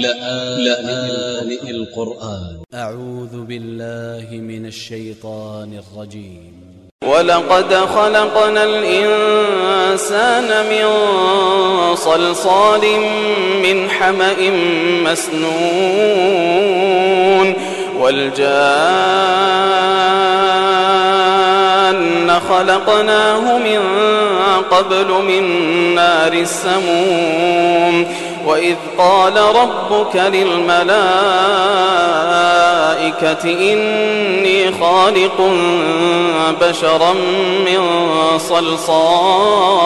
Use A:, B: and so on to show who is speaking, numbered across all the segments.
A: لآن القرآن.
B: أ ع و ذ ب ا ل ل ه من ا ل ش ي ط ا ن ا ل ج ي م
C: ولقد خلقنا الإنسان من صلصال من حمأ مسنون والجان خلقناه من قبل من نار السموم. وإذ قال ربك للملائكة إني خالق بشرا من صلصال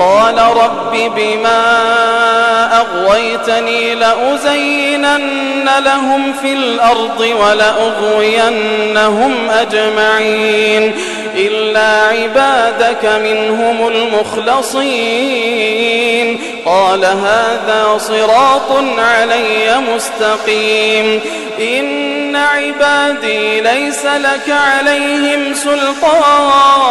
C: قال رب بما أغويتني لأزينن لهم في الأرض ولأغوينهم أجمعين إلا عبادك منهم المخلصين قال هذا صراط علي مستقيم إن عبادي ليس لك عليهم سلطان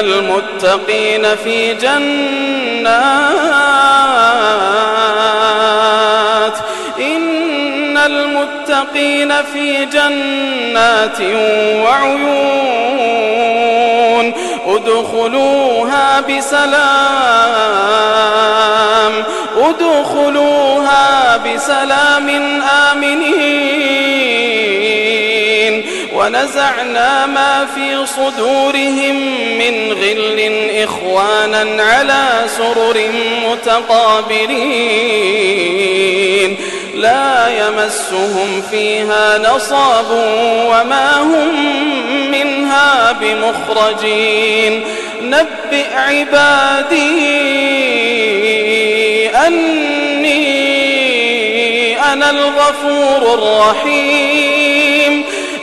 C: المتقين في جنات. إن المتقين في جنات وعيون. ادخلوها بسلام. ادخلوها بسلام آمنين. ونزعنا ما في صدورهم من غل إخوانا على سرر متقابلين. لا يمسهم فيها نصاب وما هم منها بمخرجين. نبئ عبادي أني أنا الغفور الرحيم.